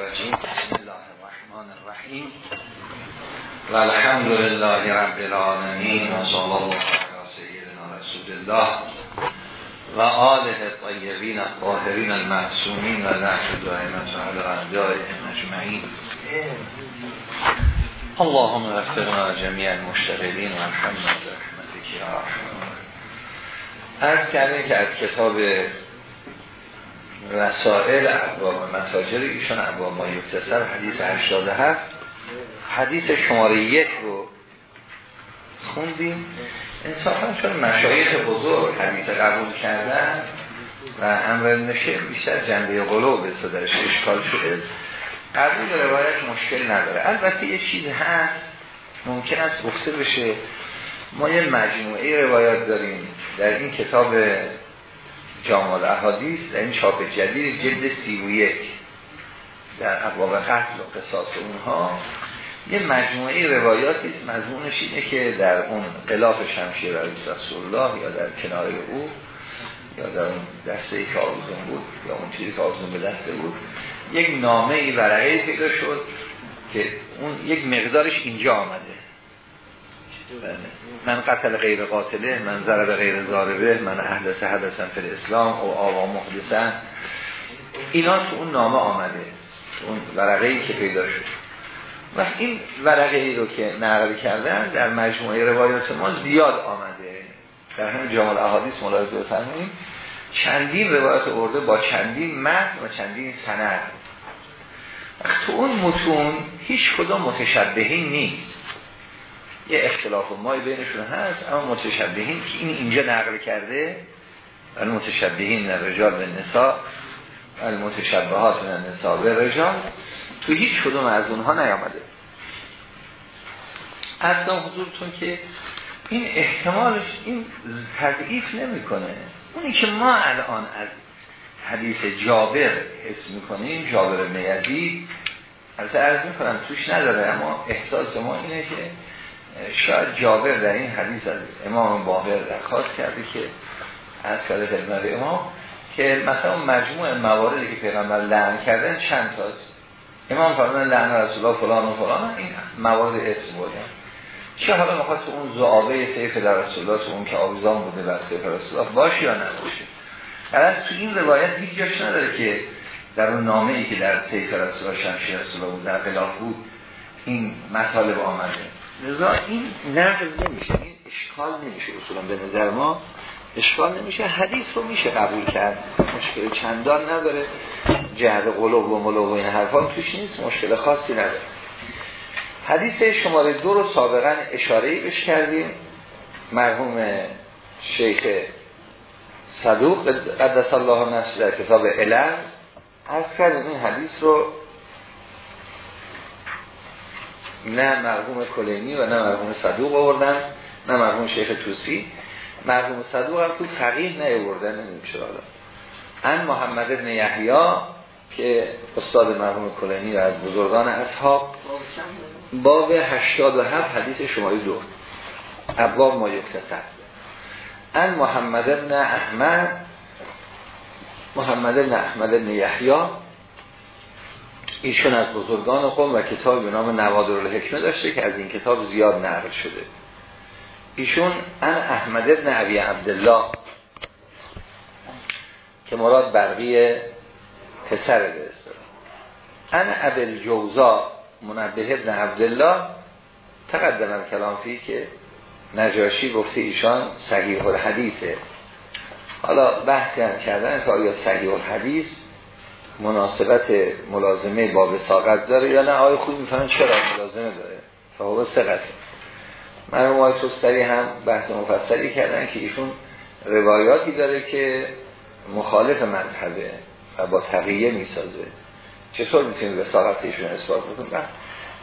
الرجیم بسم الله الرحمن الرحیم و الحمد لله رب العالمین و صلی الله علی سیدنا رسول الله و آله طیبین الطاهرین المعصومین و نحن دائمت و علی اعدائهم اجمعین. اللهم وفقنا جميع المشتغلین و الحمد برحمتك یا رحمن از کردیم که از کتاب رسائل ابواب متاجر ایشان ابواب ما یکتسر حدیث 87 حدیث شماره یک رو خوندیم. انصافا چون مشایخ بزرگ حدیث قبول کردن و امر نشه بیشتر جنبه قلوب به درش اشکال شده قبول روایت مشکل نداره. البته یه چیز هست ممکن است گفته بشه. ما یه مجموعه روایات داریم در این کتاب جامال احادیث در این چاپ جدید جلد سی و یک. در ابواب قتل و قصاص اونها. یه مجموعه روایاتی است. مضمونش اینه که در اون قلاف شمشیر رسول الله یا در کنار او یا در اون دسته ای که آوزون بود یا اون چیزی که آوزون به دسته بود یک نامه ای ورقه پیدا شد که اون یک مقدارش اینجا آمده. من قتل غیر قاتله من ضرب غیر ضاربه من اهل حدثن فی الاسلام او آوا محدثن اینا تو اون نامه آمده اون ورقه ای که پیدا شد. و این ورقه ای رو که نقل کردن در مجموعه روایات ما زیاد آمده. در همین جامل احادیث ملاحظه بفرمایید. چندین روایت ارده با چندین متن و چندین سند. تو اون متون هیچ کدام متشبهین نیست. یه اختلاف مای بینشون هست اما متشبهین که این اینجا نقل کرده المتشبهین رجال به نسا المتشبهات من نسا به رجال تو هیچ کدوم از اونها نیامده. اصلا حضورتون که این احتمالش این تضعیف نمی‌کنه. اونی که ما الان از حدیث جابر حس می‌کنیم جابر میزید از ارز می‌کنم توش نداره اما احساس ما اینه که شاید جابر در این حدیث از امام باقر درخواست کرده که از کده خدمت امام که مثلا مجموع مواردی که پیغمبر لعن کردن چند تاست؟ امام فرمان لعن رسول الله فلان و فلان این موارد اسم بودن چه حالا می‌خواد تو اون زعابه سیف در رسول الله اون که آویزان بوده بر سیف رسول الله باشه یا نباشه؟ از تو این روایت هیچ جاش نداره که در اون نامه ای که در سیف رسول الله شمشیر رسول الله بود در خلاف بود این مطالب آمده. لذا این نقض نمیشه این اشکال نمیشه اصولا به نظر ما. اشکال نمیشه حدیث رو میشه قبول کرد. مشکل چندان نداره. جهد قلوب و ملوب و این حرفان توش نیست مشکل خاصی نداره. حدیث شماره دو رو سابقا اشاره بش کردیم. مرحوم شیخ صدوق قدس الله نفس در کتاب علم از کردیم. این حدیث رو نه مرحوم کلینی و نه مرحوم صدوق آوردن نه مرحوم شیخ توسی مرحوم صدوق هم تو فقیه نیاوردن نمیشه حالا. ان محمد ابن یحیی که استاد مرحوم کلینی و از بزرگان اصحاب. باب 87 حدیث شماره دو. ابواب ما یکتسر ان محمد ابن احمد محمد ابن احمد ابن یحیی ایشون از بزرگان قوم و کتاب به نام نوادر الحکمه داشته که از این کتاب زیاد نقل شده. ایشون ان احمد ابن عبی عبدالله که مراد برقی پسر به ان ابل جوزا منبه ابن عبدالله تقدم کلام فی که نجاشی گفته ایشان صحیح الحدیثه. حالا بحثی هم کردن که آیا صحیح الحدیث مناسبت ملازمه با وساقت داره یا نه؟ آیا خوب می‌فهمن چرا ملازمه داره. فهو سقطه من آقای توستری هم بحث مفصلی کردن که ایشون روایاتی داره که مخالف مذهبه و با تقیه می‌سازه. چطور می‌تونیم وساقت ایشون اثبات بکنیم؟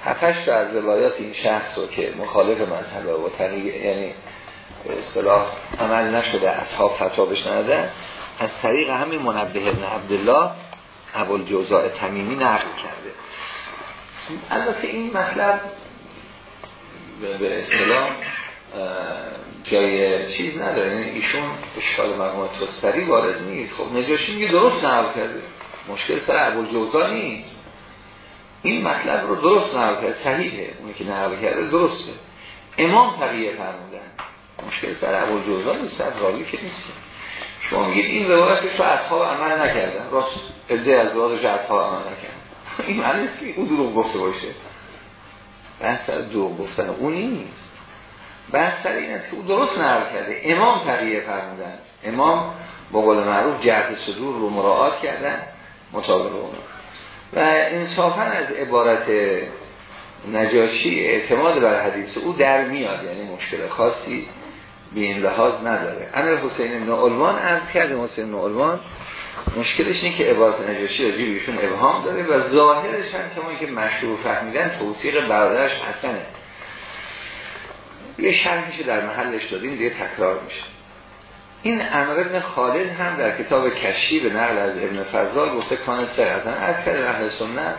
هفتش تا از روایات این شخص رو که مخالف مذهبه و تقیه یعنی به اصطلاح عمل نشده اصحاب فتوا بشنده از طریق همین منبه ابن عبدالله ابوال جوزاء تمیمی نقل کرده. البته این مطلب به اصطلاح جای چیز نداره. یعنی ایشون اشکال مرحوم توستری وارد نیست. خب نجاشی میگه درست نقل کرده. مشکل سر ابوالجوزا نیست. این مطلب رو درست نقل کرده. صحیحه. اونی که نقل کرده درسته. امام تقیه فرمودن. مشکل سر اول جوزا نیست. سر راوی که نیست. شما میگید این روایت تو اصحاب عمل نکردن. راست. ازده از روایتش اصحاب عمل نکردن این معنی که اون دروغ گفته باشه. بحث از دروغ گفتن اون نیست. بحث سر این است که او درست نقل کرده. امام تقیه فرمودن. امام با قول معروف جهت صدور رو مراعات کردن مطابق اون. و انصافا از عبارت نجاشی اعتماد بر حدیث او در میاد. یعنی مشکل خاصی به این لحاظ نداره. امیر حسین ابن علوان از کرد. حسین ابن علوان مشکلش اینه که عبارت نجاشی راجی بیشون ابهام داره و ظاهرش هم که که مشهور فهمیدن توصیق برادرش حسنه. یه شرحش در محلش دادیم دیگه تکرار میشه. این امر ابن خالد هم در کتاب کشی به نقل از ابن فضال گفته کان سر. از کرد اهل سنت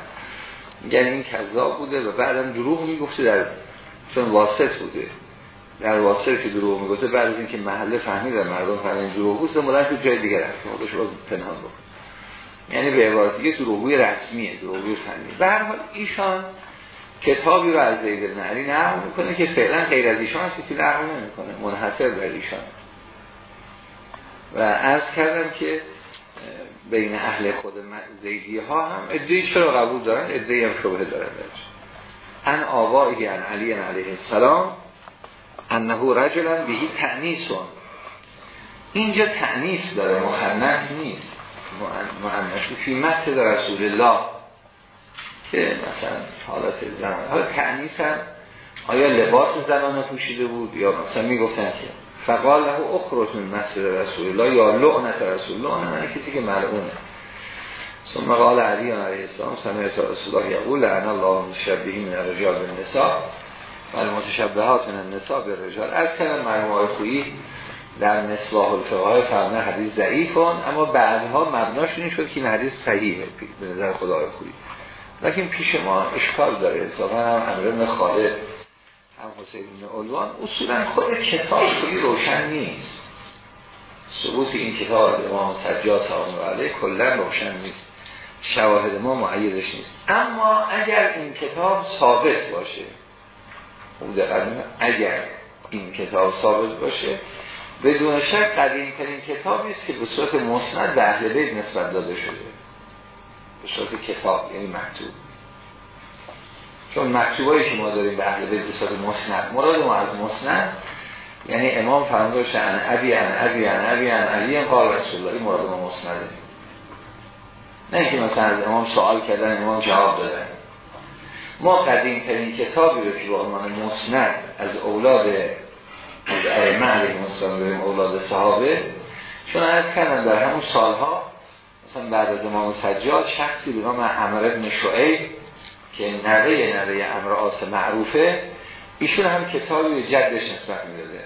یعنی این کذاب بوده و بعدا دروغ می‌گفته در چون واسط بوده. در واسط که دروغ می‌گفته بعد از اینکه محله فهمیدن مردم فهمیدن دروغ بود مدت تو جای دیگه رفت. خودش باز پنهان بکن. یعنی به عبارت دیگه دروغوی رسمیه دروغوی فنی به هر حال ایشان کتابی رو از زید بن علی نقل می‌کنه که فعلا غیر از ایشان کسی نقل نمی‌کنه. منحصر بر ایشان. و عرض کردم که بین اهل خود زیدی ها هم ادهی چرا قبول دارن؟ ادهی هم شبه دارن ان آوایی ان علی علیه السلام انهو رجلا بهی تعنیسون اینجا تعنیس داره مخنث نیست. معنیش فی مسجد رسول الله. که مثلا حالت زمان حالا تعنیس هم آیا لباس زنان پوشیده بود یا مثلا می‌گفتن که فقال له اخرج من مسجد رسول الله یا لعنت رسول الله. نه کسی که ملعونه. ثم قال علی علیه السلام سمعت رسول الله یقول لعن الله متشبهین من الرجال بالنساء و المتشبهات من النساء بالرجال. از کلم مرموم خویی در مصباح الفقه فرمه حدیث ضعیفان اما بعدها مبناش این شد که این حدیث صحیحه به نظر خدای خویی. لیکن پیش ما اشکال داره. اضافه هم امر خالد هم حسین بن علوان اصولا خود کتاب خیلی روشن نیست. ثبوت این کتاب امام سجاد سلام علیه کلا روشن نیست. شواهد ما معیدش نیست. اما اگر این کتاب ثابت باشه اگر این کتاب ثابت باشه بدون شک قدیم ترین کتابی است که به صورت مسند به اهل بیت نسبت داده شده. به صورت کتاب یعنی مکتوب. چون مکتوبایی که ما داریم به اهل بیت به صورت مسند. مراد ما از مسند یعنی امام فرمودش ان ابی ان ابی ان ابی ان علی قال رسول الله. مراد ما مسنده نه اینکه مثلا از امام سوال کردن امام جواب دادن. ما قدیم ترین کتابی رو که به عنوان مسند از اولاد از ائمه علیه داریم اولاد صحابه چون از کردن در همون سالها مثلا بعد از امام سجاد شخصی به نام عمر ابن شعیب که نوه نوه امر آس معروفه ایشون هم کتابی به جدش نسبت می‌داده.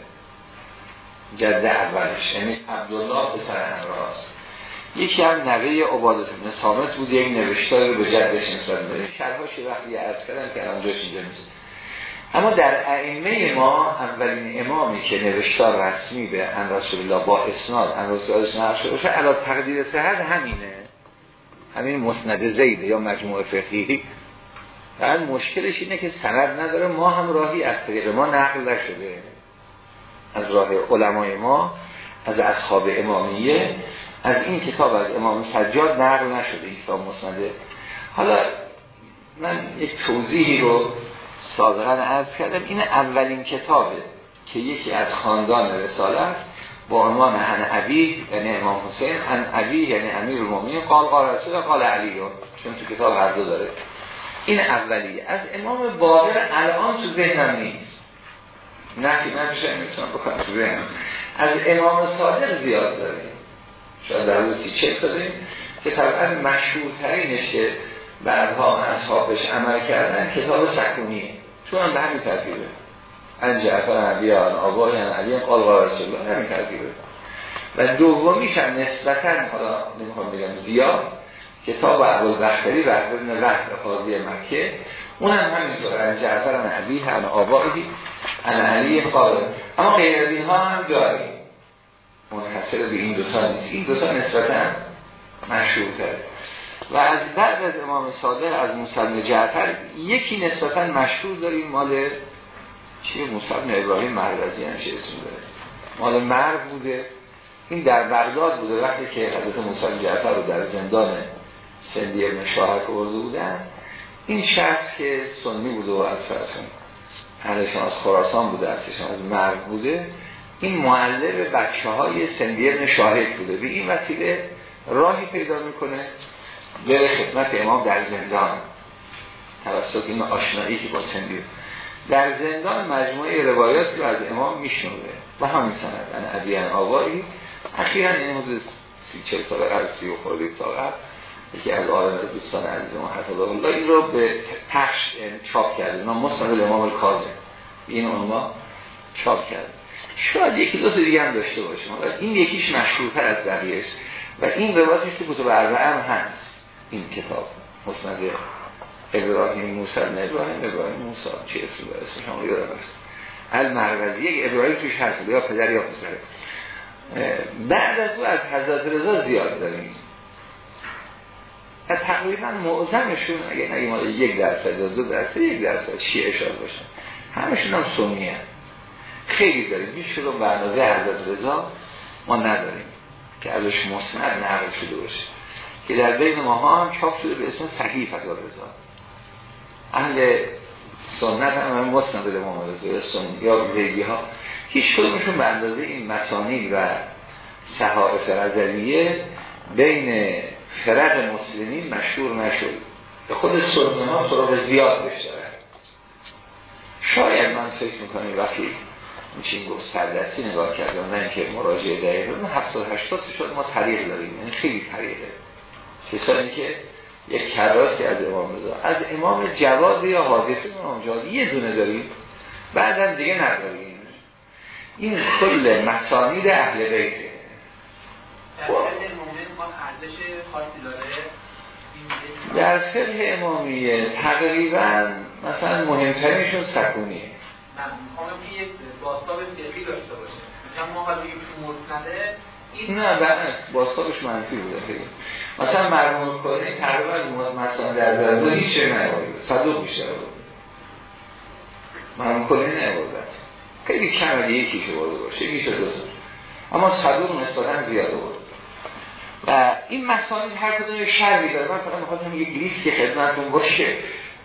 جد اولش یعنی عبدالله پسر امر آس. یکی هم نوه عبادت ابن سامت بود یک نوشتاری رو به جدش نسبت می‌داده شرحاش وقتی عرض کردم که الان جاش اینجا نیست. اما در ائمه ما اولین امامی که نوشتار رسمی به ان رسول الله با اسناد ان رسول الله نقل شده علا تقدیر صحت همینه. همین مسند زیده یا مجموعه فقهی. فقط مشکلش اینه که سند نداره ما هم راهی از طریق ما نقل نشده. از راه علمای ما از اصحاب امامیه. از این کتاب از امام سجاد نقل نشده این کتاب مسنده. حالا من یک توضیحی رو سابقا عرض کردم. این اولین کتابه که یکی از خاندان رسالت با عنوان ان عبی یعنی امام حسین ان عبی یعنی امیر المومنین قال قال رسول قال علیون چون تو کتاب هر دو داره. این اولیه. از امام باقر الان تو ذهنم نیست. نه که نمیشه می‌تونم بکنم تو ذهنم. از امام صادق زیاد داریم شاید در روزی چک داریم که طبعا مشهورترینش که بعدها اصحابش عمل کردن کتاب سکونیه. چون هم به همین ترتیبه. ان جعفر نبی آن آبای ان علی قال قال رسول الله همین ترتیبه. و دومیش هم نسبتا حالا نمی‌خوام بگم زیاد کتاب اول بختری و ابن وقت قاضی مکه. اونم همینطور ان جعفر ان عبی ان آبایی ان علی قال اما غیر از اینها هم داریم. منحصر به این دوتا نیست. این دوتا نسبتا مشهورتره. و از بعد از امام صادق از موسی جعفر یکی نسبتا مشهور داریم مال چیه موسی ابراهیم مروزی همشه اسم داره. مال مرو بوده. این در بغداد بوده. وقتی که حضرت موسی جعفر رو در زندان سندی ابن شاهک برده بودن این شخص که سنی بوده و از اهلشان از خراسان بوده از مرو بوده این معلم بچه های سندی ابن شاهد بوده. به این وسیله راهی پیدا می‌کنه به خدمت امام در زندان. توسط این آشنایی که با سندی در زندان مجموعه روایات رو از امام میشنوه. و همین سند ان ابیان اخیرا این حدود سی چل سال قبل سی و خورده سال قبل یکی از آدم دوستان عزیز ما حفظ الله این رو به پخش چاپ کرده. نام مستند امام کازم این اونما چاپ کرده. شاید یکی دو دیگه هم داشته باشه این یکیش مشهورتر از بقیهش و این روایتش تو کتب اربعه هم هست. این کتاب. مستند ابراهیم موسی نه ابراهیم ابراهیم موسی. چه اسم داره؟ اسمش هم یادم هست. المروزی یک ابراهیم توش هست. یا پدر یا پسر. بعد از او از حضرت رضا زیاد داریم. و تقریبا معظمشون اگه نگه مال یک درصد یا دو درصد یک درصد شیعه شاد باشن. همشون هم سنی هم. خیلی داریم. هیچ رو برنازه حضرت رضا ما نداریم که ازش مصند نقل شده باشه. که در بین ما هم چاپ شده به اسم صحیح فضل رضا. اهل سنت هم هم مصند امام رضا یا زیدی ها. هیچ کدومشون به اندازه این مسانی و صحائف رضویه بین فرق مسلمین مشهور نشد. به خود سنی ها سراغ زیاد بشتره شاید من فکر می‌کنم وقتی میشین گفت سردستی نگاه کردم نه اینکه مراجعه دقیقه من 70 80 شد ما طریق داریم یعنی خیلی طریقه کسانی که یک کراسی از امام رضا از امام جواد یا حادث امام جواد یه دونه داریم. بعدم دیگه نداریم. این کل مسانید اهل بیته در فقه امامیه تقریبا مثلا مهمترینشون سکونیه. نه می‌خوام یک باستاب فقهی داشته باشه. ما حالا یک مستنده نه بعد باستابش منفی بوده. خیلی. مثلا مرموم کنی تقریبا از مثلا در درده هیچ چه نباید صدوق بیشتر بود. مرموم کنی نباید خیلی کم یکی که بوده باشه یکی شده اما صدوق نسبتا زیاده بود. و این مسائل هر کدوم شرعی داره. من فقط می‌خواستم یک لیست که خدمتتون باشه.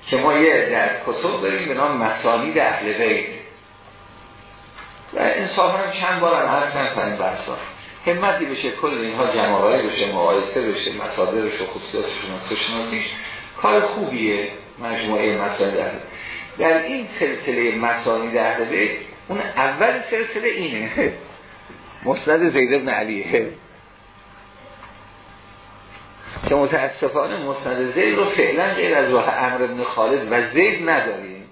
که ما یه در کتب داریم به نام مسانید اهل بیت. و انصافا هم چند بار هم هستن تا این بحثا همتی بشه کل اینها جمعایی بشه مقایسه بشه مصادرش و خصوصیاتش شناسیش کار خوبیه مجموعه مسائل اهل در این سلسله مسانید اهل بیت اون اول سلسله اینه. مسند زید ابن علیه. که متاسفانه مستند زید رو فعلا غیر از راه امر ابن خالد و زید نداریم.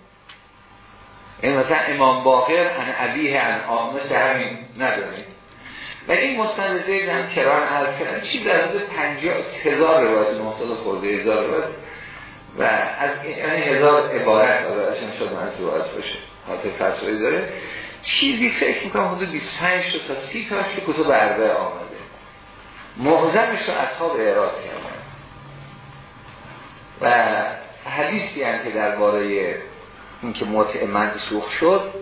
این مثلا امام باقر ان عبیه ان آمد همین نداریم. و این مستند زید هم کران عرض کردن. چی در حدود پنجاه هزار روایت محصد خورده هزار روایت. و از یعنی هزار عبارت آزادشون شد من از روایت باشه. حاطر فصلی داره. چیزی فکر می‌کنم حدود 25 تا 30 تاش که کتب عربه آمده. معظمش رو اصحاب اعراض کردن و حدیثی هم که درباره این که مطع منسوخ شد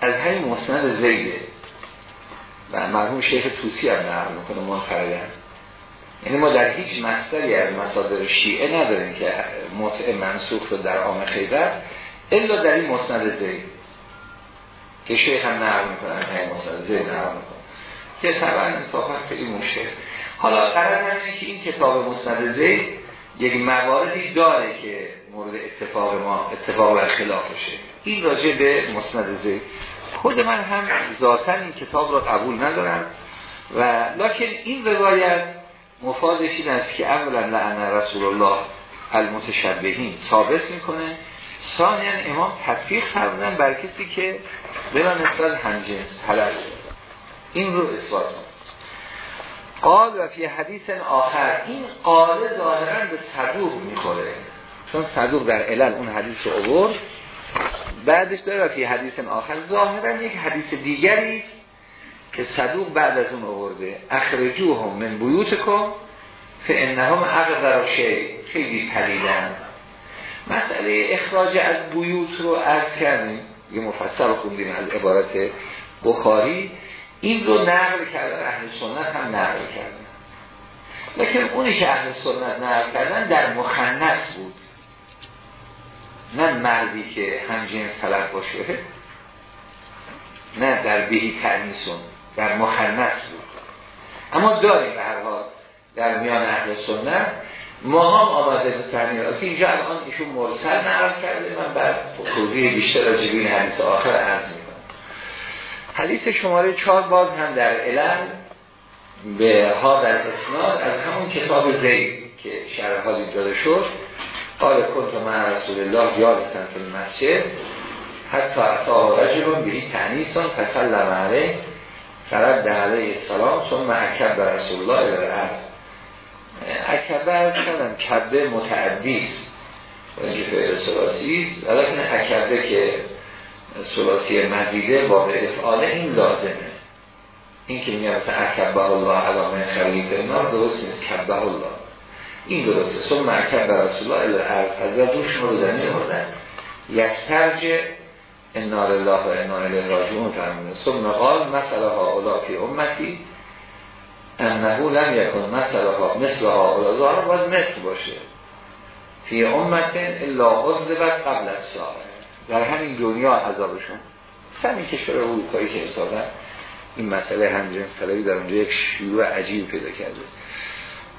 از همین مسند زیده. و مرحوم شیخ توسی هم نقل می‌کنه منفردن یعنی ما در هیچ مصدری از مصادر شیعه نداریم که مطع منسوخ شد در عام خیبر الا در این مسند زید. که شیخ هم نقل می‌کنن همین مسند زید نقل می‌کنن که طبعا انصافا خیلی مشکل. حالا قرار همینه که این کتاب مستند زید یک مواردی داره که مورد اتفاق ما اتفاق و خلافشه این راجع به مستند زید خود من هم ذاتا این کتاب را قبول ندارم و لکن این روایت مفادش این است که اولا لعن رسول الله المتشبهین ثابت می‌کنه. ثانیا امام تطبیق فرمودن بر کسی که بلا نسبت همجنس حلال. این رو اثبات قال و فی حدیث آخر این قال ظاهرا به صدوق می‌خوره. چون صدوق در علل اون حدیث رو عبور بعدش داره و فی حدیث آخر. ظاهرا یک حدیث دیگری که صدوق بعد از اون آورده. اخرجوهم من کن فانهم اقدر و شی. خیلی پلیدن مسئله اخراج از بیوت رو عرض کردیم. یه مفصل خوندیم از عبارت بخاری. این رو نقل کردن اهل سنت هم نقل کردن لیکن اونی که اهل سنت نقل کردن در مخنص بود. نه مردی که هم جنس طلب باشه نه در بهی تنیسون در مخنص بود. اما داریم به هر حال در میان اهل سنت. ما هم آمده به تنیاز اینجا الان ایشون مرسل نقل کرده. من بعد توضیح بیشتر از جبین حدیث آخر عرض حدیث شماره چهار باز هم در علم به ها در اسناد از همون کتاب زید که شرح حالی داده شد. قال کنت مع رسول الله جالسن فی المسجد حتی اتا رجل بهی تعنیسان فسلم علیه فرد علیه السلام ثم اکب به رسول الله الارض. اکبه از کردم کبه متعدی است. با اینکه فعل سلاسی ولیکن اکبه که سلاسی مزیده به افعاله این لازمه. این که میگه مثلا اکبه الله علامه خلیف نار درست نیست. کبه الله. این درسته. ثم اکبه رسول الله از دوش مردنی مردن. یسترجع انا لله و انا الیه راجعون فرموده. ثم قال مثلا ها فی امتی انه لم یکن مثلا ها مثل ها اولا باید مثل باشه. فی امت الا قبل از ساعه در همین دنیا عذابشون همین کشور اروپایی که حسابا این مسئله همجنس طلبی در اونجا یک شیوع عجیب پیدا کرده.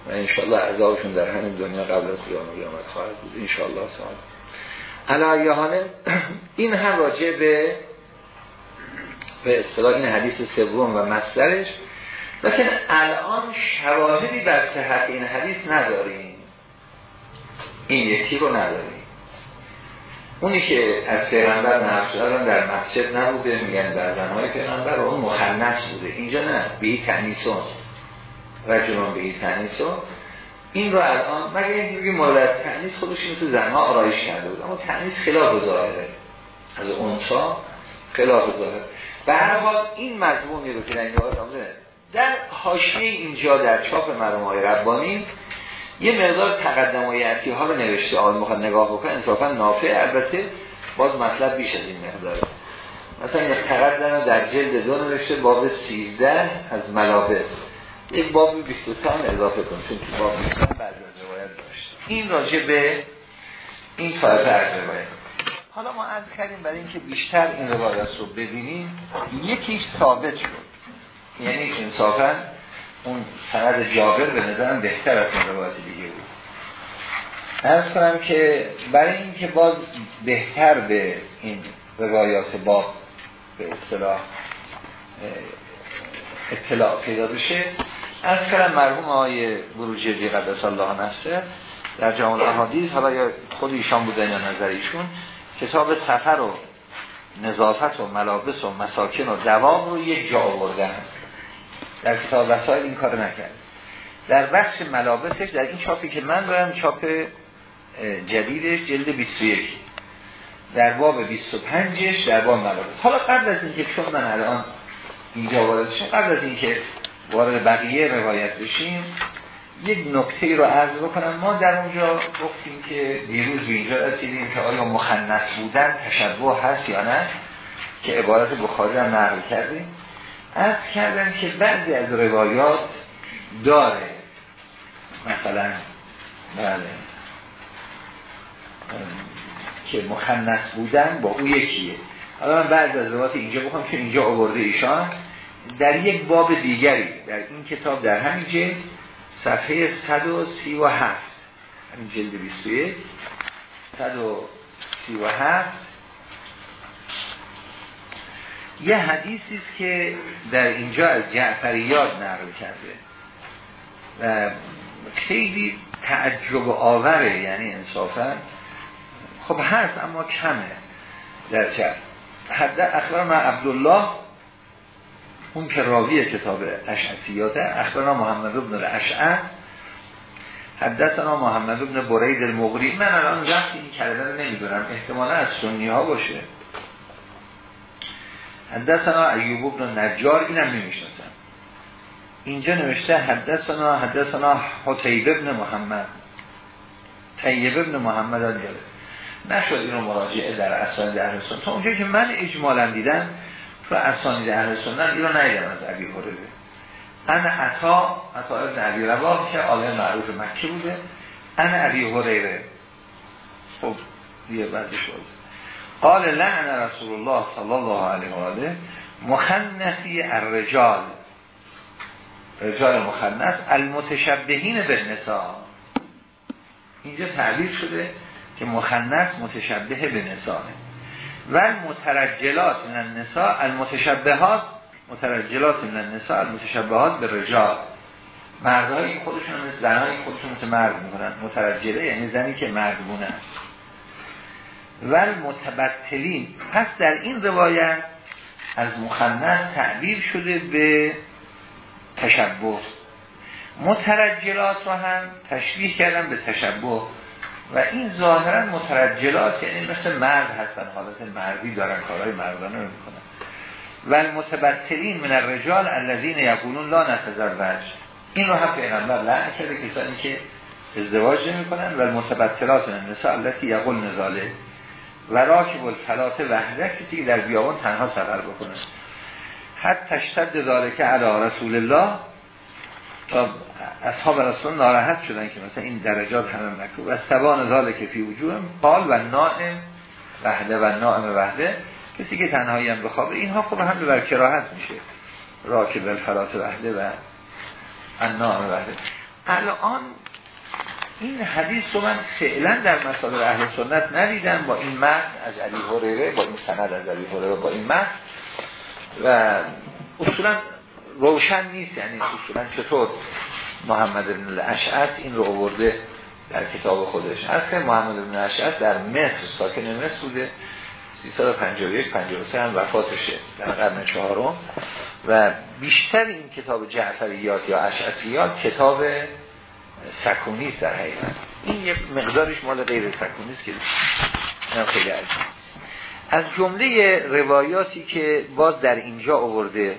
و انشاءالله عذابشون در همین دنیا قبل از قیام قیامت خواهد بود. انشاءالله ساعت علایهانه این هم راجع به به اصطلاح این حدیث سوم و مصدرش. لیکن الان شواهدی بر صحت این حدیث نداریم. این یکی رو نداریم. اونی که از پیغمبر نفس دارن در مسجد نبوده میگن در زنهای پیغمبر اون مخنص بوده. اینجا نه بهی تنیسون. رجلون بهی تنیسون. این رو الان مگر اینکه بگیم مورد تنیس خودش مثل زنها آرایش کرده بود. اما تنیس خلاف ظاهره. از اونسا خلاف ظاهر به هر حال این مضمونی رو که در در حاشیه اینجا در چاپ مرحوم های ربانی یه مقدار تقدمایتی ها رو نوشته. آن می‌خواد نگاه بکنه انصافا نافع. البته باز مطلب بیش از این مقدار مثلا یک تقدم در جلد دو نوشته باب 13 از ملابس. یک باب 23 هم اضافه کن چون تو باب 23 بعد روایت داشت این راجع به این از روایت. حالا ما از کردیم برای اینکه بیشتر این روایت رو ببینیم یکیش ثابت شد. یعنی انصافا اون سند جابر به نظرم بهتر از اون روایت دیگه بود. ارز کنم که برای اینکه باز بهتر به این روایات با به اصطلاح اطلاع پیدا بشه از کنم مرحوم آقای بروجردی قدس الله نفسه در جامعه احادیث حالا یا خود ایشان بودن یا نظر ایشون کتاب سفر و نظافت و ملابس و مساکن و دوام رو یک جا آوردن. در کتاب وسایل این کار نکرد. در بخش ملابسش در این چاپی که من دارم چاپ جدیدش جلد 21 در باب 25ش در باب ملابس. حالا قبل از اینکه چون من الان اینجا وارد شم قبل از اینکه وارد بقیه روایت بشیم یک نکته رو عرض بکنم. ما در اونجا گفتیم که دیروز اینجا رسیدیم که آیا مخنث بودن تشبه هست یا نه که عبارت بخاری هم نقل کردیم. از کردن که بعضی از روایات داره. مثلا بله. که مخنث بودن با او یکیه. حالا من بعد از روایات اینجا بخوام که اینجا آورده ایشان. در یک باب دیگری در این کتاب در همین جلد صفحه 137 همین جلد 21 137 یه حدیثی است که در اینجا از جعفریات نقل کرده. و خیلی تعجب آوره یعنی انصافا. خب هست اما کمه در چه حد اخبرنا عبدالله اون که راوی کتاب اشعسیاته اخبرنا محمد ابن الاشعر حدثنا محمد ابن برید المغری. من الان وقتی این کلمه رو نمی‌دونم احتمالا از سنی ها باشه. حدثنا ایوب ابن نجار اینم نمی‌شناسم. اینجا نوشته حدثنا حدثنا حتیب ابن محمد. طیب ابن محمد آنجاره نشد این رو مراجعه در اسانید اهل سنت. تا اونجا که من اجمالا دیدم تو اسانید اهل سنت این رو ندیدم از عبی هرده انا عطا عطا ابن عبی رباه که آله معروف مکه بوده. انا عبی هریره. خب دیگه بعدش بود قال لعن رسول الله صلی الله علیه و آله مخنثی الرجال. رجال مخنث المتشبهین به نسا. اینجا تعبیر شده که مخنث متشبه به نسانه و مترجلات من النساء المتشبهات مترجلات من النساء المتشبهات به رجال. مردهایی خودشون مثل زنهایی خودشون مثل مرد می‌کنن. مترجله یعنی زنی که مردونه است. و متبتلین پس در این روایت از مخنث تعبیر شده به تشبه. مترجلات رو هم تشبیه کردن به تشبه. و این ظاهرا مترجلات یعنی مثل مرد هستن حالت مردی دارن کارهای مردانه رو می‌کنن. و المتبتلین من الرجال الذين یقولون لا نتزوج. این رو هم پیغمبر لعن کرده کسانی که ازدواج نمی‌کنن. و المتبتلات من النساء التي یقول نزاله و راکب الفلات وحده کسی که در بیابان تنها سفر بکنه. حتی تشتد ذالکه علی رسول الله. تا اصحاب رسول ناراحت شدن که مثلا این درجات همه مکروب و سبان ذالک فی وجوه. قال و نائم وحده و نائم وحده. کسی که تنهایی هم بخوابه اینها خب هم بر کراهت میشه. راکب الفلات وحده و النائم وحده. الان این حدیث رو من فعلا در مسائل اهل سنت ندیدم با این متن از علی هریره با این سند از علی هریره با این متن. و اصولا روشن نیست یعنی اصولا چطور محمد بن الاشعث این رو آورده در کتاب خودش. از که محمد بن الاشعث در مصر ساکن مصر بوده. 351 53 هم وفاتشه در قرن چهارم. و بیشتر این کتاب جعفریات یا اشعثیات کتاب سکونی است در حقیقت. این یک مقدارش مال غیر سکونی است که خیلی عجیب. از جمله روایاتی که باز در اینجا آورده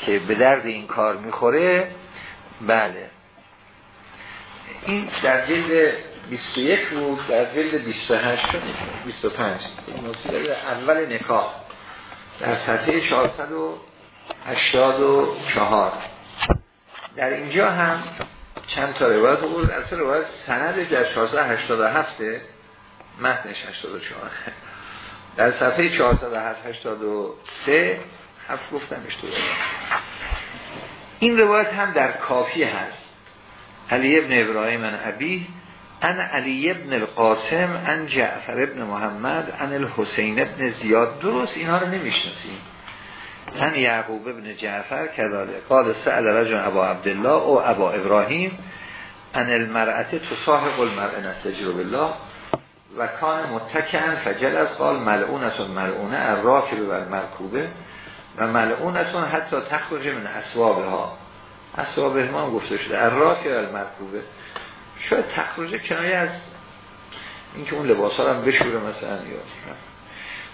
که به درد این کار می‌خوره بله. این در جلد 21 بود در جلد 28 25 اول نکاح. در سطح 484 در اینجا هم چند تا روایت بود؟ از روایت سند در 487 متنش 84 در صفحه 483 هفت گفتم اشتباه این روایت هم در کافی هست. علی ابن ابراهیم ان ابی ان علی ابن القاسم ان جعفر ابن محمد ان الحسین ابن زیاد. درست اینها رو نمی‌شناسیم. ان یعقوب ابن جعفر کذاله قال سأل رجل ابا عبدالله او ابا ابراهیم ان المرأت تصاحب المرأة نستجر بالله. و کان متکن فجل از قال ملعونتون ملعونه الراکب و المرکوبه. و ملعونتون حتی تخرج من اسوابه ها ما گفته شده الراکب و المرکوبه. شاید تخرج کنایه از اینکه اون لباس ها هم بشوره مثلا یا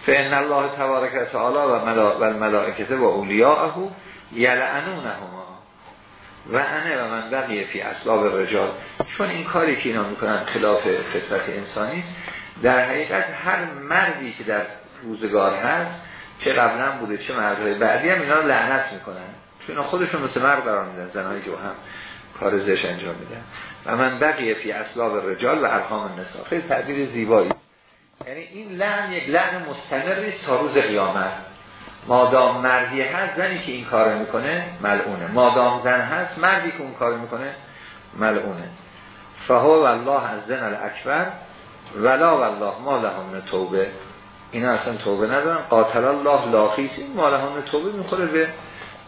فان الله تبارک تعالی و ملا و الملائکه و اولیاءه یلعنونهما. و انه و من بقیه فی اسلاب رجال. چون این کاری که اینا می‌کنن خلاف فطرت انسانی در حقیقت هر مردی که در روزگار هست چه قبلا بوده چه مردهای بعدی هم اینا لعنت می‌کنن. چون خودشون مثل مرد قرار میدن زنهایی که هم کار زش انجام میدن. و من بقیه فی اسلاب رجال و ارحام النساء. خیلی تعبیر زیبایی. یعنی این لعن یک لعن مستمری تا روز قیامت. مادام مردی هست زنی که این کار می‌کنه ملعونه. مادام زن هست مردی که اون کار می‌کنه ملعونه. فهو والله از زن الاکبر ولا والله ما لهم توبه. اینا اصلا توبه ندارن. قاتل الله لاخیس این ما لهم توبه می‌خوره به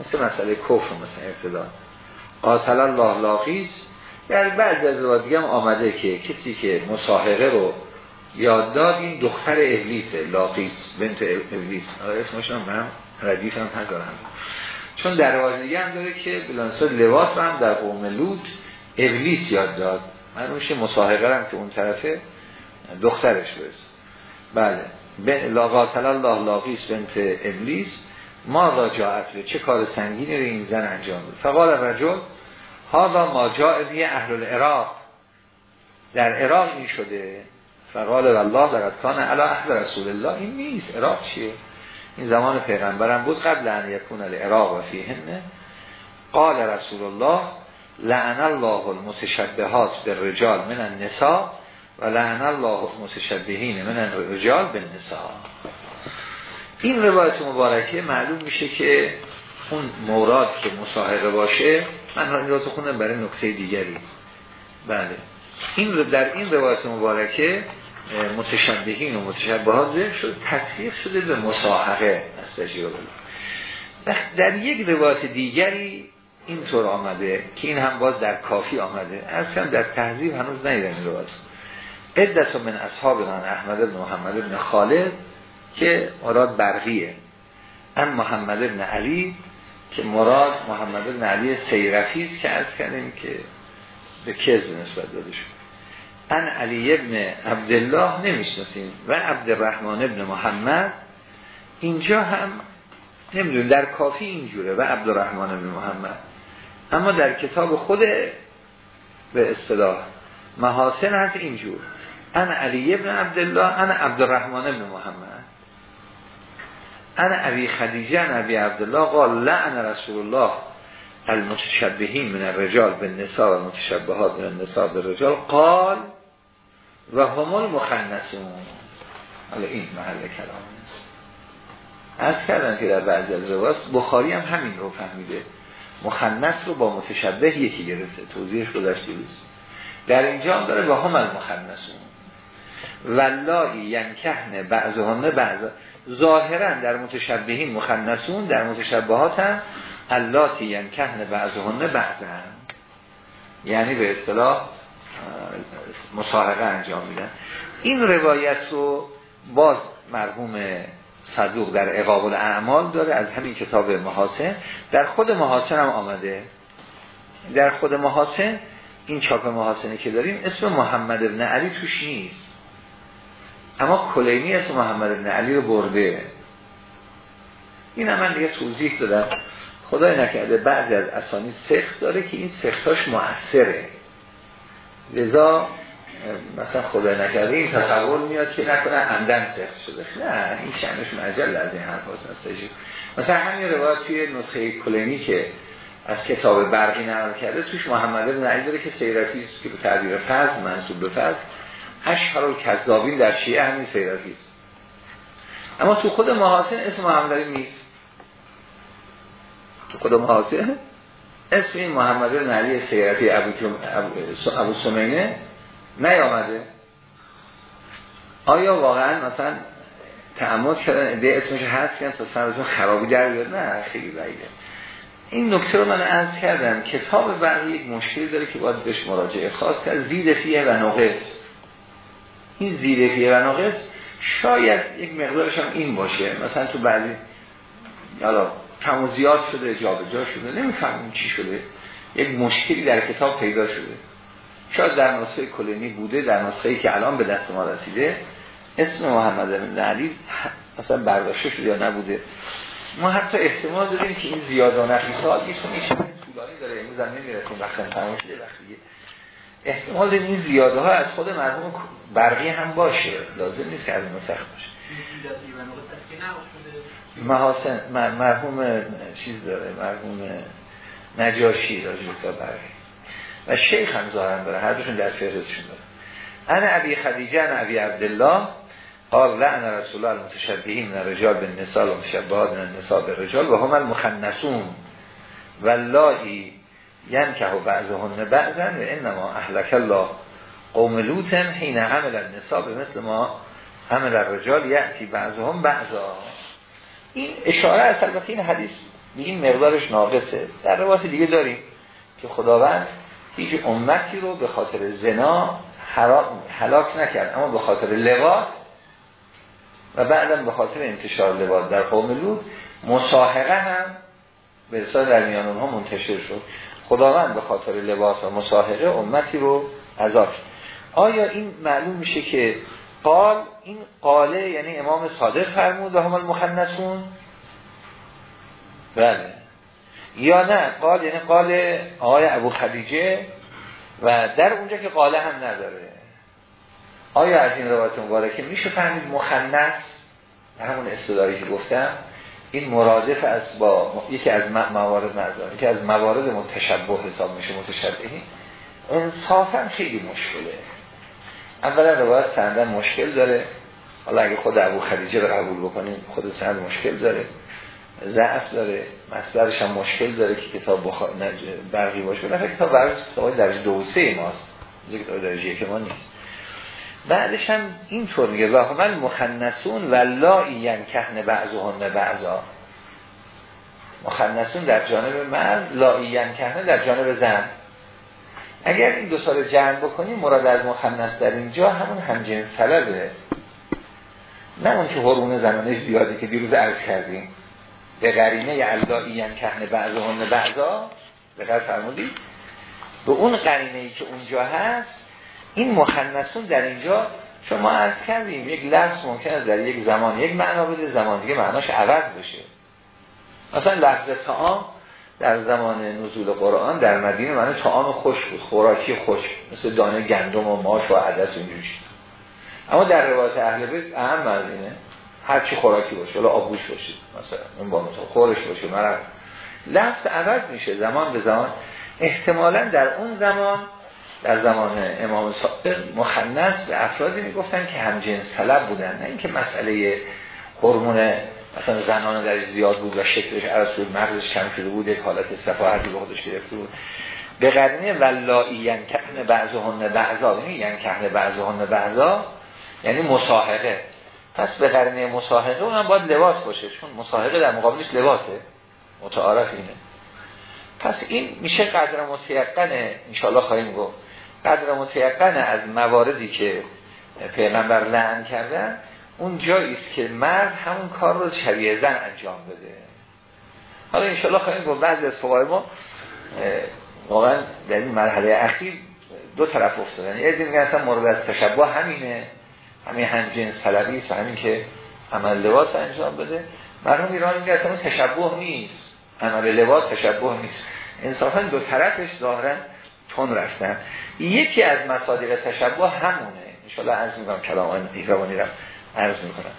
مثل مسئله کفر مثل ابتدا قاتل الله لاخیس در بعض از دیگه هم آمده که کسی که مساحقه رو یاد داد این دختر ابلیسه لاقیس بنت ابلیس. اسمش هم هم ردیف هم هزارم چون در هم داره که بلانسا لباس هم در قوم لود ابلیس یاد داد. من میشه مساحقه هم که اون طرفه دخترش برس بله. لاقاتل الله لاقیس بنت ابلیس؟ ما را جاعت چه کار سنگینی رو این زن انجام بود فقال رجل هذا ما به اهل العراق. در عراق این شده. فقال والله در کان علی اهل رسول الله. این نیست. عراق چیه؟ این زمان پیغمبرم بود قبل ان یکون العراق و فیهن قال رسول الله لعن الله المتشبهات بالرجال من النساء و لعن الله المتشبهین من الرجال بالنساء. این روایت مبارکه معلوم میشه که اون موراد که مصاحبه باشه من این را تو خوندم برای نکته دیگری. بله. این در این روایت مبارکه متشبهین و متشبهات ذکر شد تطبیق شده به مصاحبه در یک روایت دیگری اینطور آمده که این هم باز در کافی آمده اصلا در تهذیب هنوز نیدن این روایت. من اصحاب من احمد بن محمد بن خالد که مراد برقیه. ان محمد بن علی که مراد محمد بن علی سیرفی که از کردیم که به کز نسبت داده شد. ان علی ابن عبدالله نمی‌شناسیم. و عبدالرحمن ابن محمد. اینجا هم نمی‌دونیم در کافی اینجوره. و عبدالرحمن ابن محمد. اما در کتاب خود به اصطلاح محاسن هست اینجور. ان علی ابن عبدالله ان عبدالرحمن ابن محمد. ان عبی خدیجه ان عبی عبدالله. قال لعن رسول الله المتشبهین من الرجال به نسا و متشبهات من النساء به رجال قال و همون مخنسون حالا این محل کلام است از کردن که در بعضی از روایات بخاری هم همین رو فهمیده. مخنس رو با متشبه یکی گرفته. توضیحش گذاشتی بود در اینجا هم داره با هم المخنسون والله ینکهن بعضهن بعض ظاهرا در متشبهین مخنسون در متشبهات هم اللاتی ینکهن بعضهن بعضن یعنی به اصطلاح مصاحقه انجام میدن. این روایت رو باز مرحوم صدوق در اقاب الاعمال داره از همین کتاب محاسن. در خود محاسن هم آمده. در خود محاسن این چاپ محاسنه که داریم اسم محمد ابن علی توش نیست. اما کلینی اسم محمد ابن علی رو برده. این هم من دیگه توضیح دادم. خدای نکرده بعضی از اسانی سخت داره که این سختاش مؤثره. لذا مثلا خدا نکرده این تصور میاد که نکنه عمدن سخت شده. نه این شنش مجل از این حرف هست مثلا همین روایت توی نسخه کلینی که از کتاب برقی نقل کرده توش محمد بن علی داره که سیرفی است که به تعبیر فرض منصوب به فرض. اشهر الکذابین در شیعه همین سیرفی است. اما تو خود محاسن اسم محمد نیست. تو خود محاسن؟ اسم این محمد بن علی سیرفی ابو, ابو سمینه نیامده. آیا واقعا مثلا تعمد کردن ایده اسمش هست که تا سرزون خرابی در بیاد؟ نه خیلی بعیده. این نکته رو من عرض کردم کتاب برقی یک مشکلی داره که باید بهش مراجعه خاص کرد. زید فیه و نقص این زید فیه و نقص شاید یک مقدارش هم این باشه. مثلا تو بعضی حالا زیاد شده جا به جا شده نمی‌فهمیم چی شده. یک مشکلی در کتاب پیدا شده. شاید در نسخه کلینی بوده در نسخه که الان به دست ما رسیده. اسم محمد بن علی مثلا برداشته شده یا نبوده. ما حتی احتمال داریم که این و نقیصات یه طولانی داره. امروز هم نمی‌رسیم وقتی تمام شده وقتی احتمال این زیاده ها از خود مرحوم برقی هم باشه. لازم نیست که از این سخت باشه. محاسن مرحوم چیز داره مرحوم نجاشی راجع به و شیخ هم ظاهرا داره هر دوشون در فهرستشون داره. انا ابی خدیجه انا ابی عبدالله قال لعن رسول الله المتشبهین من رجال به نسال و مشبهات من نسال به رجال و هم المخنسون واللهی ینکه بعضهن بعضن و انما اهلک الله قوم لوتن حین عمل النساء مثل ما عمل الرجال یعتی بعضهم بعضا. این اشاره از البته این حدیث این مقدارش ناقصه. در روایت دیگه داریم که خداوند هیچ امتی رو به خاطر زنا حلاک نکرد اما به خاطر لواط و بعدا به خاطر انتشار لواط در قوم لود مساحقه هم به رسال در میان اونها منتشر شد. خداوند به خاطر لباس و مساحقه امتی رو عذاب آیا این معلوم میشه که قال این قاله یعنی امام صادق فرمود و هم المخنسون. بله. یا نه قال یعنی قال آقای ابو خدیجه و در اونجا که قاله هم نداره. آیا از این روایت مبارکه میشه فهمید مخنث همون استداری که گفتم این مرادف از با یکی از موارد مردان یکی از موارد متشبه حساب میشه متشبهی. انصافا خیلی مشکله. اولا روایت سندن مشکل داره. حالا اگه خود ابو خدیجه رو قبول بکنیم خود سند مشکل داره. ضعف داره. مصدرش هم مشکل داره که کتاب بخ... برقی باشه. نه کتاب برقی کتاب درجه دو سه ماست. کتاب درجه که ما نیست. بعدش هم اینطور میگه. و من مخنسون و لا این کهن بعضهن بعضا. مخنسون در جانب مرد لا این کهنه در جانب زن. اگر این دو سال جمع بکنیم مراد از مخنث در اینجا همون همجنس طلبه نه اون که حرون زنانش زیاده که دیروز عرض کردیم. به قرینه این کهن بعضهن بعضا به فرمودی. به اون قرینه ای که اونجا هست این مخنثون در اینجا شما عرض کردیم یک لفظ ممکن است در یک زمان یک معنا بده زمان دیگه معناش عوض بشه. مثلا لفظ تعام در زمان نزول قرآن در مدینه معنی تعام خوش بود خوراکی خوش مثل دانه گندم و ماش و عدس اینجوری اما در روایت اهل بیت اهم از اینه هر چی خوراکی باشه ولی آبوش باشید مثلا اون با خورش باشه مرد لفظ عوض میشه زمان به زمان. احتمالا در اون زمان در زمان امام صادق مخنث به افرادی می‌گفتن که هم جنس طلب بودن نه اینکه مسئله هورمون مثلا زنان در زیاد بود و شکلش عرض بود مغزش کم شده بود یک حالت صفاحتی به خودش گرفته بود. به قرنه ولائی ینکهن بعضهن بعضا یعنی ینکهن بعضهن بعضا یعنی مصاحقه. پس به قرنه مصاحقه اونم باید لباس باشه چون مصاحقه در مقابلش لباسه. متعارف اینه. پس این میشه قدر متیقنه انشاءالله خواهیم گفت. قدر متیقن از مواردی که پیغمبر لعن کردن اون جایی است که مرد همون کار رو شبیه زن انجام بده. حالا انشاءالله خواهیم گفت بعضی از فقای ما واقعا در این مرحله اخیر دو طرف افتادن. یه دیگه اصلا مورد از تشبه همینه همین هم جنس طلبی است همین که عمل لباس انجام بده. مرحوم ایران میگه اصلا تشبه نیست. عمل لباس تشبه نیست. انصافا دو طرفش ظاهرا تون رفتن. یکی از مصادیق تشبه همونه. انشاءالله عرض می‌کنم کلام ایرانی رو عرض می‌کنم.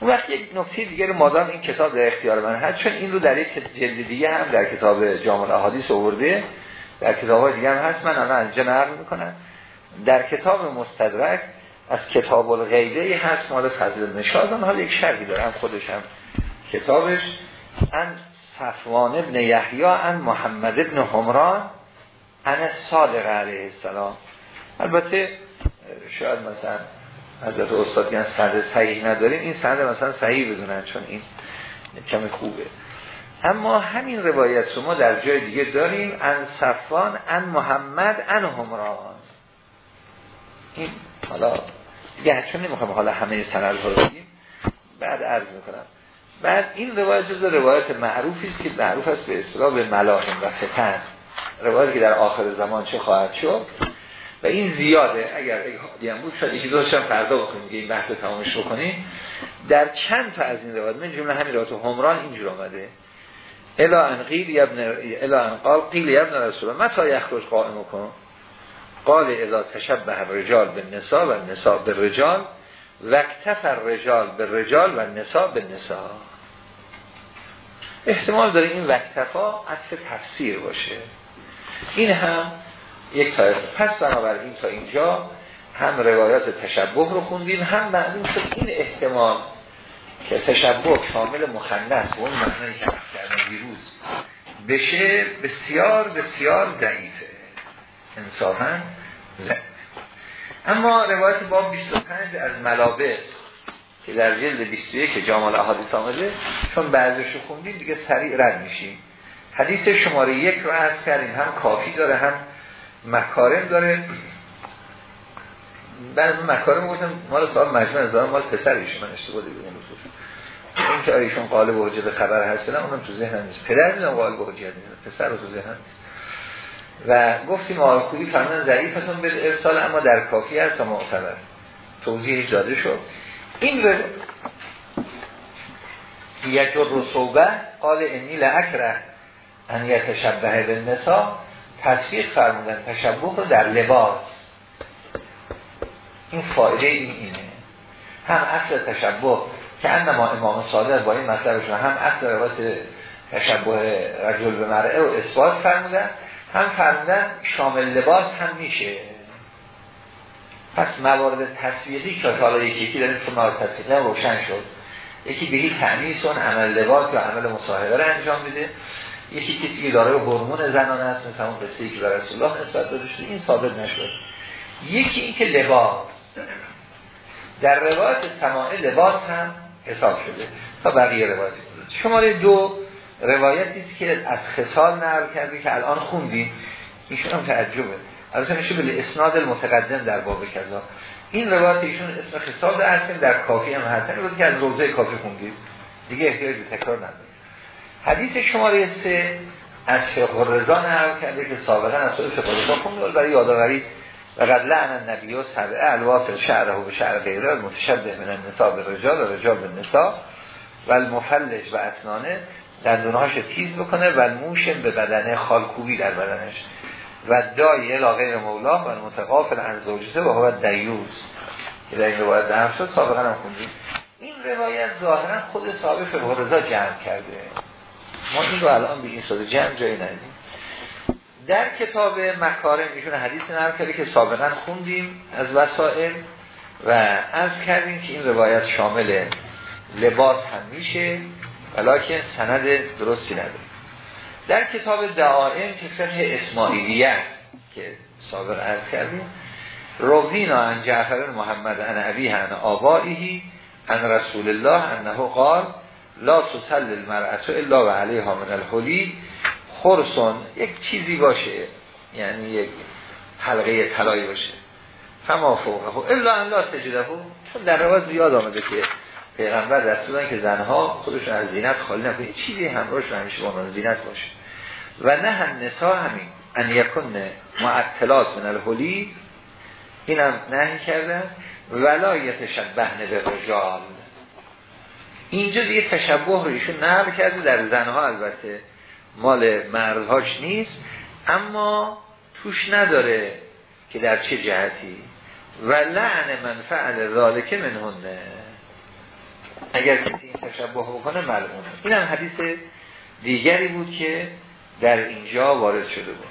اون وقت یک نکته دیگر مادام این کتاب در اختیار من هست چون این رو در یک جلد دیگه هم در کتاب جامع احادیث آورده در کتاب دیگه هم هست. من الان از جنر می‌کنم. در کتاب مستدرک از کتاب الغیده هست مال فضل نشاز حالا یک شرقی دارم هم کتابش. ان صفوان ابن یحیی ان محمد ابن همران ان صادق علیه السلام. البته شاید مثلا حضرت استاد گن سند صحیح نداریم این سند مثلا صحیح بدونن چون این کمی خوبه. اما همین روایت رو ما در جای دیگه داریم. ان صفوان ان محمد ان همران این حالا دیگه چون نمی‌خوام حالا همه سند رو بگیم. بعد عرض می‌کنم. بعد این روایت جز روایت معروفی است که معروف است به اصطلاح به ملاحم و فتن. روایت که در آخر زمان چه خواهد شد؟ و این زیاده. اگر هم بود شاید یکی دوستش فردا بکنیم که این بحث تمامش بکنیم. در چند تا از این روایت من جمله همین روایت همران اینجور آمده. الا ان قیل ابن الا ان قال قیل ابن رسول متى یخرج قائم کن؟ قال اذا تشبه الرجال بالنساء و النساء بالرجال وقتف الرجال بالرجال و النساء بالنساء. احتمال داره این وقتفا عطف تفسیر باشه. این هم یک طایفه پس بنابراین تا اینجا هم روایات تشبه رو خوندیم هم معلوم شد این احتمال که تشبه شامل مخنث و اون معنی که ویروز بشه بسیار بسیار ضعیفه. انصافا اما روایت باب 25 از ملابس که در جلد 21 که جامال احادیث آمده چون بعضش رو خوندیم دیگه سریع رد میشیم. حدیث شماره یک رو عرض کردیم هم کافی داره هم مکارم داره. بعد مکارم گفتم مال صاحب مجمع نظام مال پسرش من اشتباه دیگه این که ایشون قالب حجت خبر هستن اونم تو ذهن نیست. پدر می‌دونم قالب حجت نیست پسر رو تو ذهن نیست. و گفتیم آقای خوبی فرمان ضعیفتون به ارسال اما در کافی هست تا معتبر. توضیح داده شد. این رو یک رسوبه قال انی لعکره ان یتشبه به نسا تصویق فرمودن تشبه رو در لباس. این فایده این اینه. هم اصل تشبه که انما امام صادق با این مطلبشون هم اصل روایت تشبه رجل به مرعه رو اثبات فرمودن هم فرمودن شامل لباس هم میشه. پس موارد تصویقی که حالا یکی یکی داریم که موارد تصویقی روشن شد. یکی بهی تعنیس اون عمل لباس یا عمل مصاحبه رو انجام میده. یکی کسی که داره هورمون زنانه است مثل اون قصه که رسول الله نسبت داده شده این ثابت نشد یکی این که لباس. در روایت سماعه لباس هم حساب شده. تا بقیه روایت شماره دو روایتی است که از خصال نقل کرده که الان خوندیم. ایشون هم تعجبه. البته میشه به اسناد المتقدم در باب کذا. این روایت ایشون اسم خصال در در کافی هم بود که از روزه کافی خوندید دیگه احتیاج به تکرار نداره حدیث شماره سه از فقه رضا نقل کرده که سابقا از سوی فقه رضا خوند برای یادآوری و قد لعن النبی و سبعه الواصل شعره به شعر غیره متشبه من النساء به رجال و رجال به نساء و المفلج و اسنانه دندونهاش تیز بکنه و موشن به بدنه خالکوبی در بدنش. و دای الا غیر مولا و متقافل عن زوجته و هو دیوز. که در این روایت در شد سابقا هم خوندیم. این روایت ظاهرا خود صاحب فقه رضا جمع کرده. ما این رو الان به این صورت جمع جایی ندیم در کتاب مکارم میشون حدیث نرم کرده که سابقا خوندیم از وسائل و از کردیم که این روایت شامل لباس هم میشه ولیکن سند درستی نداره. در کتاب دعائم که فقه اسماعیلیه که سابق از کردیم روینا ان جعفر محمد ان عبی ان آبائیهی ان رسول الله انه قال لا تسل المرأة الا و علیها من الحلی خرسون یک چیزی باشه یعنی یک حلقه طلایی باشه. فما فوقه. الا ان لا تجده. چون در روایت زیاد آمده که پیغمبر دستورن که زنها خودشون از زینت خالی نکنه چیزی همراهشون همیشه با زینت باشه. و نه هم نسا همین. ان یکن معطلات من الحلی. اینم نهی کردن. ولایت شبهن به رجال. اینجا دیگه تشبه رو ایشون نقل کرده در زنها البته. مال مردهاش نیست اما توش نداره که در چه جهتی. و لعن من فعل ذالک منهنه اگر کسی این تشبه بکنه ملعونه این هم حدیث دیگری بود که در اینجا وارد شده بود.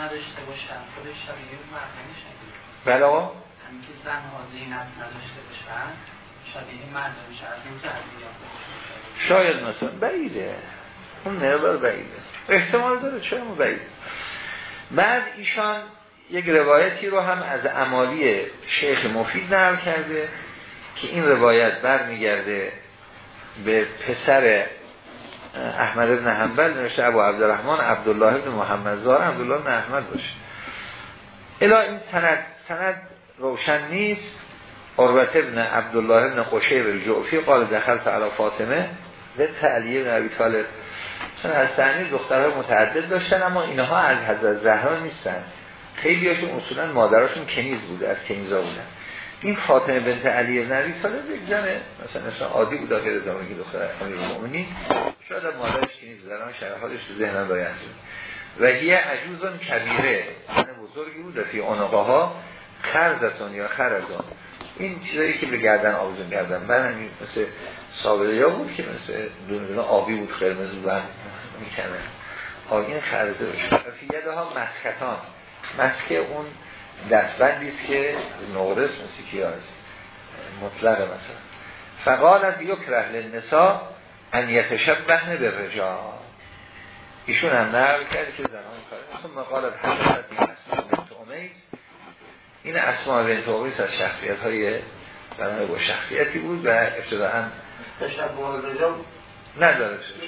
نداشته باشن خودش بله آقا. همین که زن نداشته باشن. شاید مثلا بعیده. اون نربر بعیده. احتمال داره چرا بعیده؟ بعد ایشان یک روایتی رو هم از امالی شیخ مفید نقل کرده که این روایت برمیگرده به پسر احمد ابن حنبل نوشته ابو عبدالرحمن عبدالله ابن محمد. زار عبدالله ابن احمد باشه. الا این سند روشن نیست. عروت ابن عبدالله ابن قشیر الجعفی قال دخلت علی فاطمه به تعلیه ابن عبی طالب. چون از سعنی دخترها متعدد داشتن اما اینها از حضرت زهرا نیستن. خیلی هاشون اصولا مادراشون کنیز بوده از کنیزا بودن. این فاطمه بنت علی ابن عبی طالب یک زنه مثلا مثلا عادی بود داخل زمانی که دختر امیر المؤمنین. شاید مادرش کنیز زنان شرحالش تو ذهنم باید و هیه عجوزان کبیره بزرگی بود فی ها خرزتون یا خرزون. این چیزایی که به گردن آویزون کردن من همین مثل سابقه بود که مثل دونه آبی بود قرمز بودن می‌کنه. آگین خرزه باشه. فیده ها مسکتان مسکه اون دستبندی است که نورس موسیقی هست مطلق مثلا. از یک رحل نسا ان یتشبهن به رجال. ایشون هم نقل کرد که زنان کار مثلا مقالت حضرت اسماء بنت امیس این اسماء بنت امیس از شخصیت های زنان با شخصیتی بود و ابتداعا نداره. شد.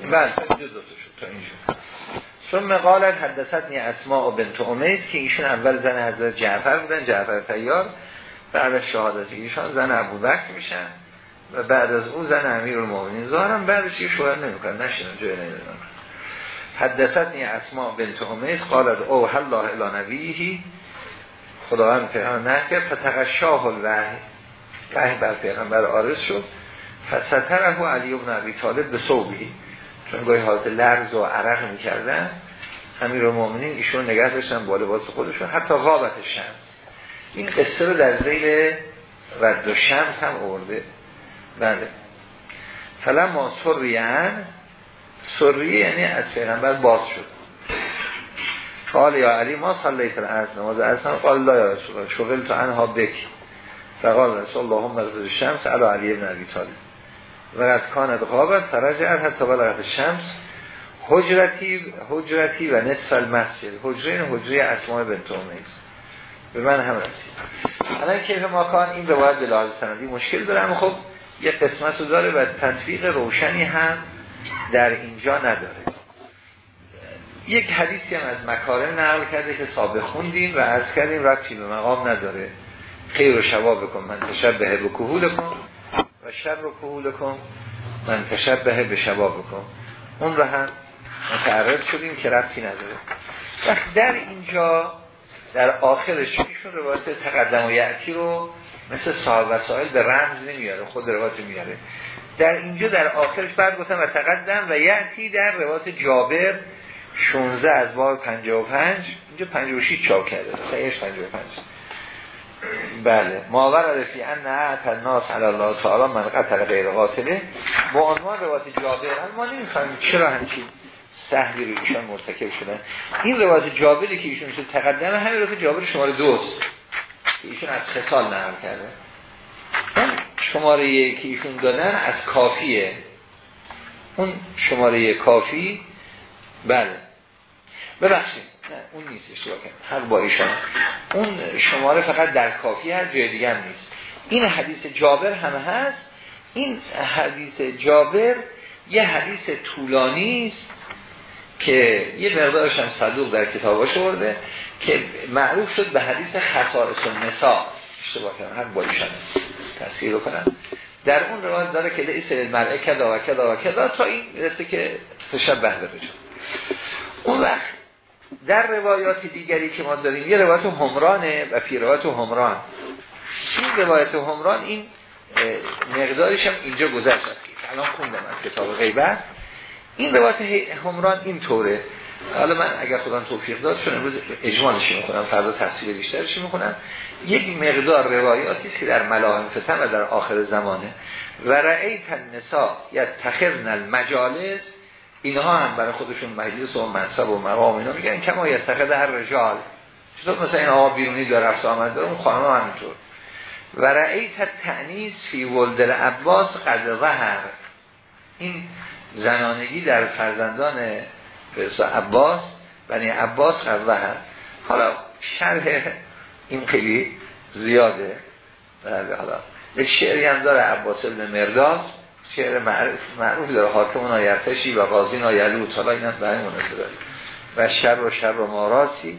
یعنی بله دو دو شد تا اینجا. ثم قالت حدثتنی اسماء بنت امیس که ایشون اول زن حضرت جعفر بودن جعفر تیار بعد از شهادت ایشان زن ابو بکر میشن و بعد از او زن امیر المومنین ظاهرم بعدش یه شوهر نمی‌کنن نشینن جای نمی‌دونم. حدثتنی اسماء بنت امیس قالت او الله الی نبیهی خداوند پیغمبر نه کرد فتقشاه الوحی. وحی بر پیغمبر آرز شد. فستره علی ابن عبی طالب به صوبی. چون گاهی حالت لرز و عرق می‌کردن همین رو مؤمنین ایشون نگه داشتن با لباس خودشون. حتی غابت شمس. این قصه رو در زیل رد و شمس هم آورده. بله. فلا ما سریعن سریه یعنی از پیغمبر باز شد. قال یا علی ما صلیت از نماز اصلا قال لا یا رسول الله شغل تو انها بک. فقال رسول الله هم شمس علی علی ابن عبی طالب. و از کانت غابت فرجع حتی بلغت شمس حجرتی حجرتی و نصف المسجد. حجره این حجره اسماء بنت امیز به من هم رسید. الان کیف ماکان این به لحاظ سندی مشکل داره اما خب یه قسمت رو داره و تطبیق روشنی هم در اینجا نداره. یک حدیثی هم از مکارم نقل کرده که سابق خوندیم و از کردیم ربطی به مقام نداره. خیر و شباب بکن من تشبه به کهول کن و شر رو کهول کن من تشبه به شباب بکن. اون رو هم متعرض شدیم که ربطی نداره. وقت در اینجا در آخرش ایشون روایت تقدم و یعتی رو مثل صاحب وسائل به رمز نمیاره خود روایت میاره. در اینجا در آخرش بعد گفتم و تقدم و یعتی در روایت جابر 16 از بار 55 اینجا 56 چاپ کرده. سعیش 55 بله. ماور رفی ان نه الناس علی الله تعالی من قتل غیر قاتله. با عنوان روایت جابر ما نمی‌فهمیم چرا همچین سهلی رو ایشان مرتکب شدن این روایت جابری که ایشون شد تقدم همین روایت جابر شماره دوست که ایشون از خصال نرم کرده. شماره که ایشون دادن از کافیه. اون شماره کافی بله. ببخشید نه اون نیست اشتباه کنم حق با ایشان. اون شماره فقط در کافی هر جای دیگه هم نیست. این حدیث جابر هم هست. این حدیث جابر یه حدیث طولانی است که یه مقدارش هم صدوق در کتاباش ورده که معروف شد به حدیث خصارس النساء. اشتباه کنم هر با ایشان. تصویر کنم در اون روایت داره که لیس المرء کدا و کدا و کدا تا این رسه که تشبه به اون وقت در روایات دیگری که ما داریم یه روایت همرانه و فی روایت همران این روایت همران این مقدارش هم اینجا گذشت. الان خوندم از کتاب غیبت. این روایت همران این طوره حالا من اگر خودم توفیق داد چون امروز اجمالش می‌کنم فردا تفصیل بیشترش می‌کنم؟ یک مقدار روایاتی که در ملاهم فتن و در آخر زمانه. و رأیت النساء یتخذن المجالس اینها هم برای خودشون مجلس و منصب و مقام اینا میگن کما یستخذ هر رجال چطور مثلا این آقا بیرونی داره رفت آمد داره اون خانم همینطور. و رأیت تعنیس فی ولد العباس قد ظهر. این زنانگی در فرزندان عباس بنی عباس ظهر حالا شرح این خیلی زیاده. بله حالا. یک شعری هم داره عباس ابن مرداس شعر معروف, معروف داره. حاکم نایرتشی و قاضی نایلوت حالا این هم به این و شر و شر و ماراسی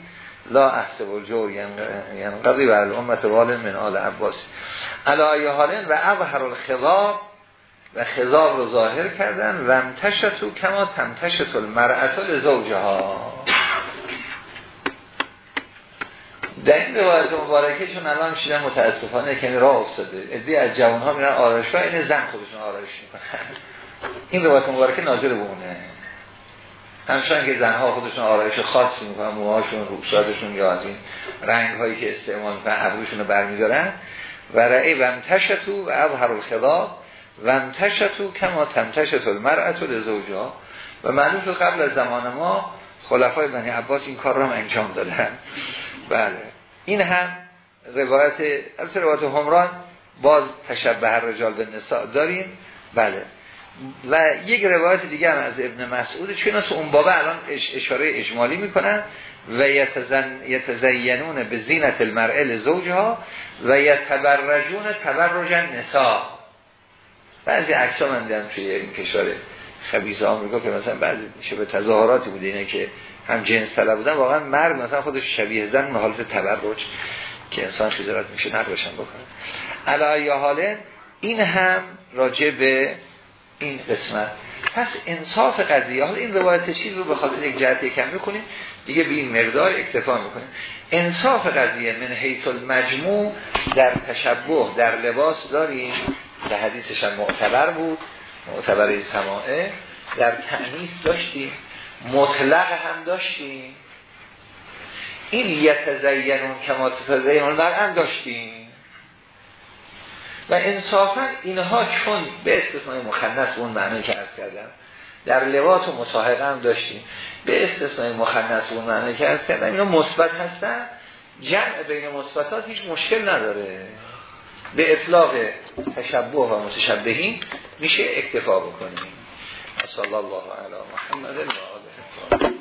لا احسب الجور ینقضی و الامت وال من آل عباسی علایه حالین و اظهر الخضاب و خضاب رو ظاهر کردن و امتشتو کما تمتشت المرأت ها در این روایت مبارکه چون الان شیدن متاسفانه کمی راه افتاده ادی از جوان ها میرن آرایشگاه این زن خودشون آرایش می‌کنن. این روایت مبارکه ناظر بونه همچنان که زنها خودشون آرایش خاصی می‌کنن موهاشون روبسادشون یا از این رنگ هایی که استعمال می‌کنن ابروشون رو برمیدارن. و رعی و امتشتو و اظهر الخضاب. و امتشتو کما تمتشت المرأت لزوجها. و معلوم قبل از زمان ما خلفای بنی عباس این کار رو انجام دادن. بله. این هم روایت از روایت همران باز تشبه رجال به نساء داریم. بله. و یک روایت دیگه هم از ابن مسعود چون تو اون بابا الان اشاره اجمالی می‌کنن. و یتزینون به زینت المرئه لزوجها و یتبرجون تبرج نساء. بعضی عکس من دیدم توی این کشور خبیز آمریکا که مثلا بعضی میشه به تظاهراتی بوده اینه که هم جنس طلب بودن واقعا مرد مثلا خودش شبیه زن حالت تبرج که انسان خجالت میشه نقلشن بکنه. علایه حاله این هم راجع به این قسمت. پس انصاف قضیه حالا این روایت چیز رو به خاطر یک جهت کم می‌کنیم دیگه به این مقدار اکتفا می‌کنیم. انصاف قضیه من حیث المجموع در تشبه در لباس داریم که حدیثش هم معتبر بود معتبر سماعه. در تعنیس داشتیم مطلق هم داشتیم. این یتزینون کما تتزینون هم داشتیم. و انصافا اینها چون به استثنای مخنث اون معنی که کردم در لباس و مصاحبه هم داشتیم به استثنای مخنث اون معنی که کردم اینا مثبت هستن جمع بین مثبتات هیچ مشکل نداره. به اطلاق تشبه و متشبهین میشه اکتفا بکنیم. صلی الله علی محمد و آله